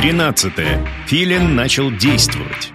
13. Филин начал действовать.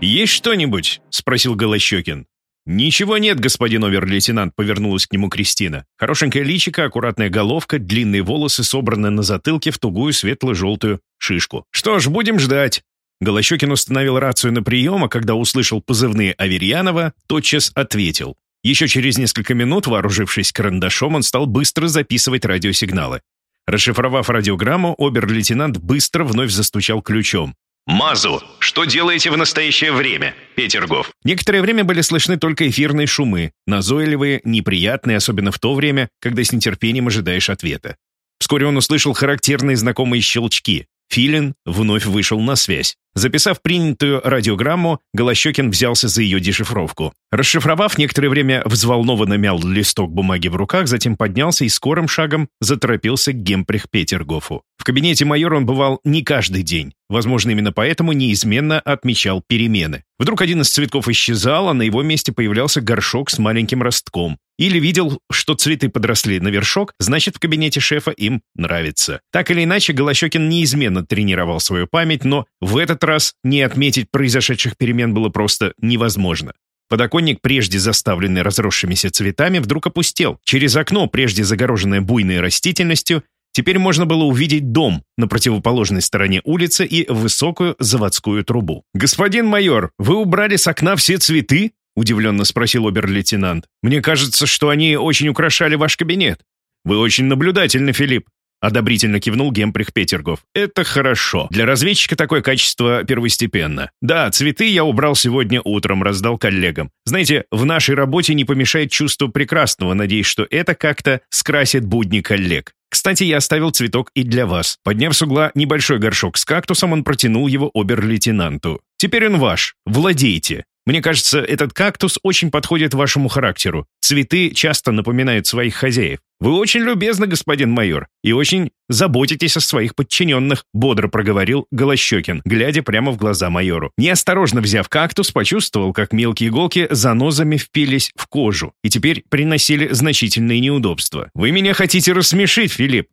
«Есть что-нибудь?» — спросил Голощекин. «Ничего нет, господин овер-лейтенант», — повернулась к нему Кристина. Хорошенькая личико, аккуратная головка, длинные волосы собраны на затылке в тугую светло-желтую шишку. «Что ж, будем ждать». Голощекин установил рацию на прием, а когда услышал позывные Аверьянова, тотчас ответил. Еще через несколько минут, вооружившись карандашом, он стал быстро записывать радиосигналы. Расшифровав радиограмму, обер-лейтенант быстро вновь застучал ключом. «Мазу, что делаете в настоящее время, Петергоф?» Некоторое время были слышны только эфирные шумы, назойливые, неприятные, особенно в то время, когда с нетерпением ожидаешь ответа. Вскоре он услышал характерные знакомые щелчки. Филин вновь вышел на связь. Записав принятую радиограмму, Голощекин взялся за ее дешифровку. Расшифровав, некоторое время взволнованно мял листок бумаги в руках, затем поднялся и скорым шагом заторопился к Гемприх-Петергофу. В кабинете майора он бывал не каждый день. Возможно, именно поэтому неизменно отмечал перемены. Вдруг один из цветков исчезал, а на его месте появлялся горшок с маленьким ростком. Или видел, что цветы подросли на вершок, значит, в кабинете шефа им нравится. Так или иначе, Голощекин неизменно тренировал свою память, но в этот раз не отметить произошедших перемен было просто невозможно. Подоконник, прежде заставленный разросшимися цветами, вдруг опустел. Через окно, прежде загороженное буйной растительностью, теперь можно было увидеть дом на противоположной стороне улицы и высокую заводскую трубу. «Господин майор, вы убрали с окна все цветы?» — удивленно спросил обер-лейтенант. «Мне кажется, что они очень украшали ваш кабинет». «Вы очень наблюдательны, Филипп. Одобрительно кивнул Гемприх Петергов. «Это хорошо. Для разведчика такое качество первостепенно. Да, цветы я убрал сегодня утром, раздал коллегам. Знаете, в нашей работе не помешает чувство прекрасного, надеюсь, что это как-то скрасит будни коллег. Кстати, я оставил цветок и для вас. Подняв с угла небольшой горшок с кактусом, он протянул его обер-лейтенанту. Теперь он ваш. Владейте. Мне кажется, этот кактус очень подходит вашему характеру. Цветы часто напоминают своих хозяев. Вы очень любезны, господин майор, и очень заботитесь о своих подчиненных», бодро проговорил Голощекин, глядя прямо в глаза майору. Неосторожно взяв кактус, почувствовал, как мелкие иголки занозами впились в кожу и теперь приносили значительные неудобства. «Вы меня хотите рассмешить, Филипп?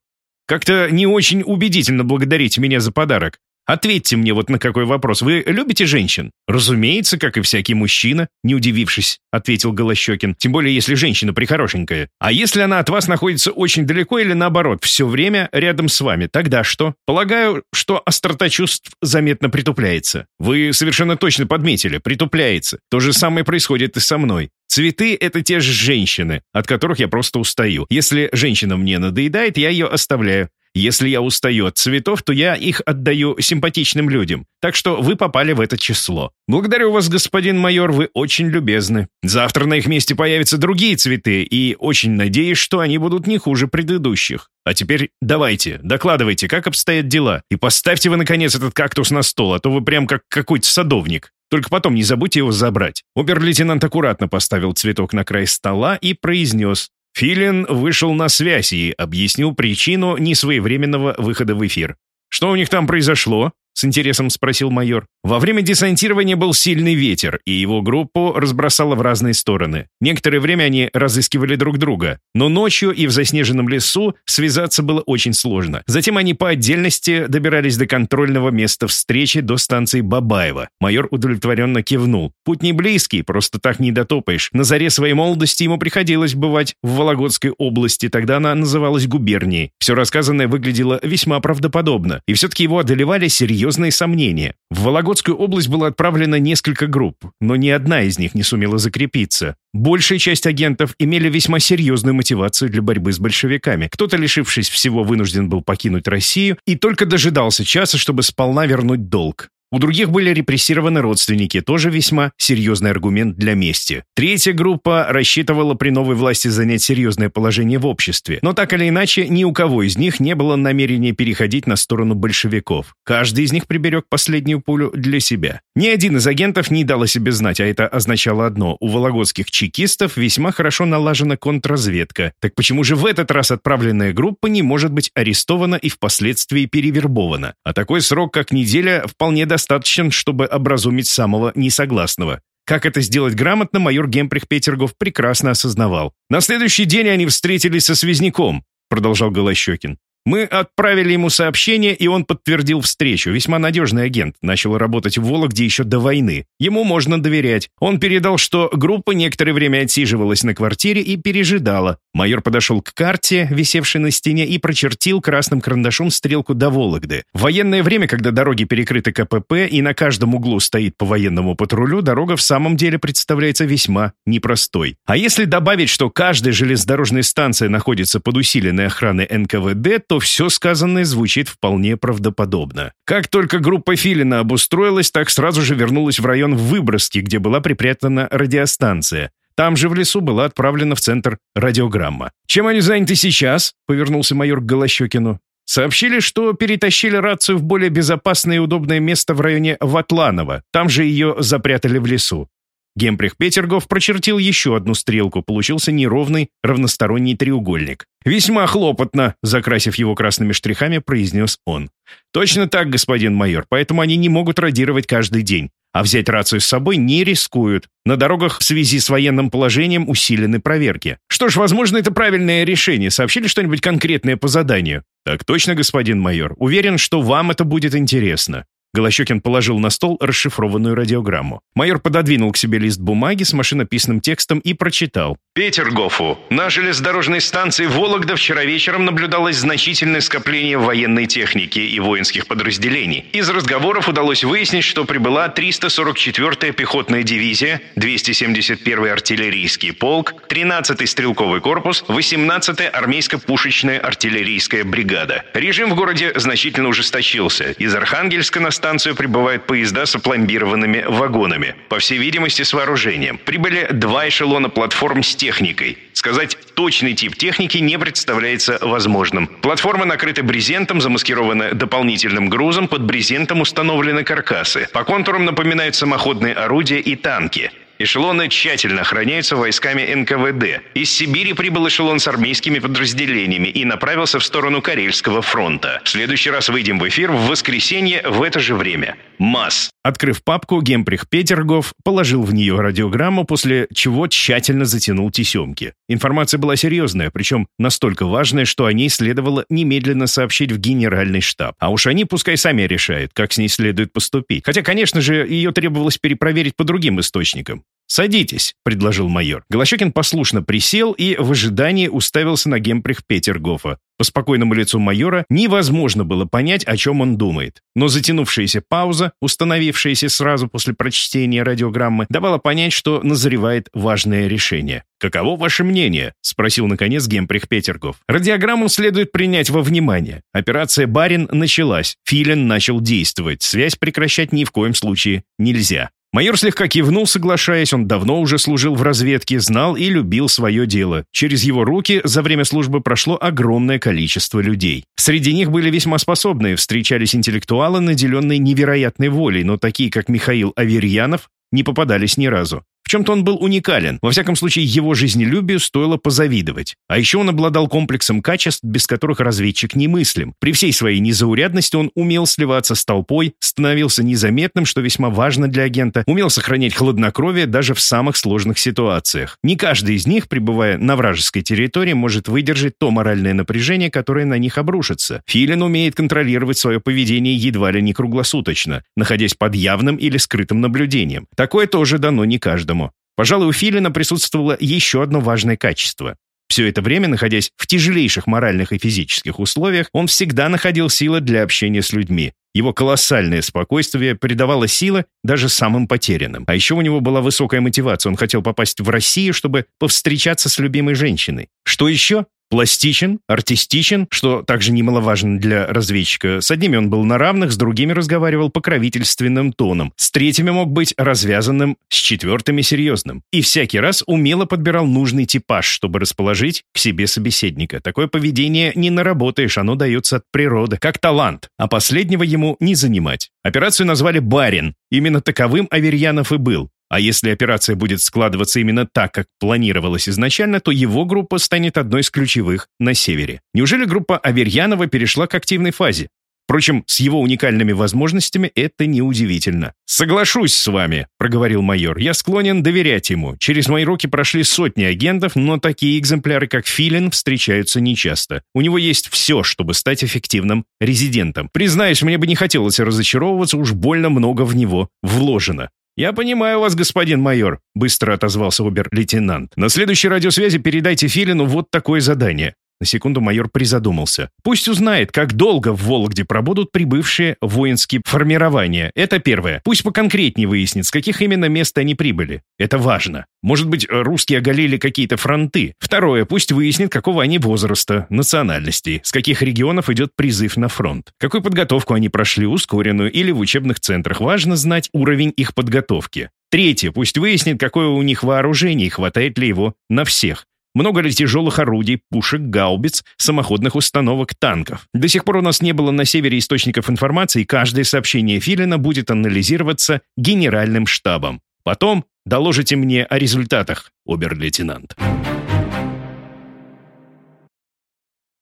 Как-то не очень убедительно благодарить меня за подарок. Ответьте мне вот на какой вопрос. Вы любите женщин? Разумеется, как и всякий мужчина, не удивившись, ответил Голощекин. Тем более, если женщина прихорошенькая. А если она от вас находится очень далеко или наоборот, все время рядом с вами, тогда что? Полагаю, что острота чувств заметно притупляется. Вы совершенно точно подметили, притупляется. То же самое происходит и со мной. Цветы — это те же женщины, от которых я просто устаю. Если женщина мне надоедает, я ее оставляю. Если я устаю от цветов, то я их отдаю симпатичным людям. Так что вы попали в это число. Благодарю вас, господин майор, вы очень любезны. Завтра на их месте появятся другие цветы, и очень надеюсь, что они будут не хуже предыдущих. А теперь давайте, докладывайте, как обстоят дела. И поставьте вы, наконец, этот кактус на стол, а то вы прям как какой-то садовник. Только потом не забудьте его забрать». Обер-лейтенант аккуратно поставил цветок на край стола и произнес Филин вышел на связь и объяснил причину несвоевременного выхода в эфир. «Что у них там произошло?» — с интересом спросил майор. Во время десантирования был сильный ветер, и его группу разбросало в разные стороны. Некоторое время они разыскивали друг друга, но ночью и в заснеженном лесу связаться было очень сложно. Затем они по отдельности добирались до контрольного места встречи до станции Бабаева. Майор удовлетворенно кивнул. Путь не близкий, просто так не дотопаешь. На заре своей молодости ему приходилось бывать в Вологодской области, тогда она называлась губернией. Все рассказанное выглядело весьма правдоподобно, и все-таки его одолевали серьезные сомнения. В Вологодскую область было отправлено несколько групп, но ни одна из них не сумела закрепиться. Большая часть агентов имели весьма серьезную мотивацию для борьбы с большевиками. Кто-то, лишившись всего, вынужден был покинуть Россию и только дожидался часа, чтобы сполна вернуть долг. У других были репрессированы родственники, тоже весьма серьезный аргумент для мести. Третья группа рассчитывала при новой власти занять серьезное положение в обществе, но так или иначе ни у кого из них не было намерения переходить на сторону большевиков. Каждый из них приберег последнюю пулю для себя. Ни один из агентов не дал о себе знать, а это означало одно – у вологодских чекистов весьма хорошо налажена контрразведка. Так почему же в этот раз отправленная группа не может быть арестована и впоследствии перевербована? А такой срок, как неделя, вполне достаточно достаточен, чтобы образумить самого несогласного. Как это сделать грамотно, майор Гемприх Петергов прекрасно осознавал. «На следующий день они встретились со связняком», продолжал Голощекин. Мы отправили ему сообщение, и он подтвердил встречу. Весьма надежный агент. Начал работать в Вологде еще до войны. Ему можно доверять. Он передал, что группа некоторое время отсиживалась на квартире и пережидала. Майор подошел к карте, висевшей на стене, и прочертил красным карандашом стрелку до Вологды. В военное время, когда дороги перекрыты КПП и на каждом углу стоит по военному патрулю, дорога в самом деле представляется весьма непростой. А если добавить, что каждая железнодорожная станция находится под усиленной охраной НКВД, то все сказанное звучит вполне правдоподобно. Как только группа Филина обустроилась, так сразу же вернулась в район Выброски, где была припрятана радиостанция. Там же в лесу была отправлена в центр радиограмма. «Чем они заняты сейчас?» — повернулся майор к Голощекину. Сообщили, что перетащили рацию в более безопасное и удобное место в районе Ватланова. Там же ее запрятали в лесу. Гемприх Петергов прочертил еще одну стрелку, получился неровный равносторонний треугольник. «Весьма хлопотно», закрасив его красными штрихами, произнес он. «Точно так, господин майор, поэтому они не могут радировать каждый день. А взять рацию с собой не рискуют. На дорогах в связи с военным положением усилены проверки. Что ж, возможно, это правильное решение. Сообщили что-нибудь конкретное по заданию? Так точно, господин майор. Уверен, что вам это будет интересно. Голощекин положил на стол расшифрованную радиограмму. Майор пододвинул к себе лист бумаги с машинописным текстом и прочитал. Петергофу. На железнодорожной станции Вологда вчера вечером наблюдалось значительное скопление военной техники и воинских подразделений. Из разговоров удалось выяснить, что прибыла 344-я пехотная дивизия, 271-й артиллерийский полк, 13-й стрелковый корпус, 18-я армейско-пушечная артиллерийская бригада. Режим в городе значительно ужесточился. Из Архангельска на станцию прибывают поезда с опломбированными вагонами, по всей видимости, с вооружением. Прибыли два эшелона платформ с техникой. Сказать точный тип техники не представляется возможным. Платформы накрыты брезентом, замаскированы дополнительным грузом, под брезентом установлены каркасы. По контурам напоминают самоходные орудия и танки. Эшелоны тщательно охраняются войсками НКВД. Из Сибири прибыл эшелон с армейскими подразделениями и направился в сторону Карельского фронта. В следующий раз выйдем в эфир в воскресенье в это же время. МАС. Открыв папку, Гемприх Петергов положил в нее радиограмму, после чего тщательно затянул тесемки. Информация была серьезная, причем настолько важная, что о ней следовало немедленно сообщить в генеральный штаб. А уж они пускай сами решают, как с ней следует поступить. Хотя, конечно же, ее требовалось перепроверить по другим источникам. «Садитесь», — предложил майор. Голощекин послушно присел и в ожидании уставился на гемприх Петергофа. По спокойному лицу майора невозможно было понять, о чем он думает. Но затянувшаяся пауза, установившаяся сразу после прочтения радиограммы, давала понять, что назревает важное решение. «Каково ваше мнение?» — спросил, наконец, гемприх Петергоф. «Радиограмму следует принять во внимание. Операция «Барин» началась. Филин начал действовать. Связь прекращать ни в коем случае нельзя. Майор слегка кивнул, соглашаясь, он давно уже служил в разведке, знал и любил свое дело. Через его руки за время службы прошло огромное количество людей. Среди них были весьма способные, встречались интеллектуалы, наделенные невероятной волей, но такие, как Михаил Аверьянов, не попадались ни разу. В чем-то он был уникален. Во всяком случае, его жизнелюбию стоило позавидовать. А еще он обладал комплексом качеств, без которых разведчик немыслим. При всей своей незаурядности он умел сливаться с толпой, становился незаметным, что весьма важно для агента, умел сохранять хладнокровие даже в самых сложных ситуациях. Не каждый из них, пребывая на вражеской территории, может выдержать то моральное напряжение, которое на них обрушится. Филин умеет контролировать свое поведение едва ли не круглосуточно, находясь под явным или скрытым наблюдением. Такое тоже дано не каждому. Пожалуй, у Филина присутствовало еще одно важное качество. Все это время, находясь в тяжелейших моральных и физических условиях, он всегда находил силы для общения с людьми. Его колоссальное спокойствие придавало силы даже самым потерянным. А еще у него была высокая мотивация. Он хотел попасть в Россию, чтобы повстречаться с любимой женщиной. Что еще? Пластичен, артистичен, что также немаловажно для разведчика. С одними он был на равных, с другими разговаривал покровительственным тоном. С третьими мог быть развязанным, с четвертыми серьезным. И всякий раз умело подбирал нужный типаж, чтобы расположить к себе собеседника. Такое поведение не наработаешь, оно дается от природы, как талант, а последнего ему не занимать. Операцию назвали «Барин». Именно таковым Аверьянов и был. А если операция будет складываться именно так, как планировалось изначально, то его группа станет одной из ключевых на севере. Неужели группа Аверьянова перешла к активной фазе? Впрочем, с его уникальными возможностями это неудивительно. «Соглашусь с вами», — проговорил майор. «Я склонен доверять ему. Через мои руки прошли сотни агентов, но такие экземпляры, как Филин, встречаются нечасто. У него есть все, чтобы стать эффективным резидентом. Признаюсь, мне бы не хотелось разочаровываться, уж больно много в него вложено. «Я понимаю вас, господин майор», — быстро отозвался обер-лейтенант. «На следующей радиосвязи передайте Филину вот такое задание. На секунду майор призадумался. Пусть узнает, как долго в Вологде пробудут прибывшие воинские формирования. Это первое. Пусть поконкретнее выяснит, с каких именно мест они прибыли. Это важно. Может быть, русские оголили какие-то фронты. Второе. Пусть выяснит, какого они возраста, национальности, с каких регионов идет призыв на фронт. Какую подготовку они прошли, ускоренную или в учебных центрах. Важно знать уровень их подготовки. Третье. Пусть выяснит, какое у них вооружение и хватает ли его на всех. Много ли тяжелых орудий, пушек, гаубиц, самоходных установок, танков? До сих пор у нас не было на севере источников информации, и каждое сообщение Филина будет анализироваться генеральным штабом. Потом доложите мне о результатах, обер-лейтенант.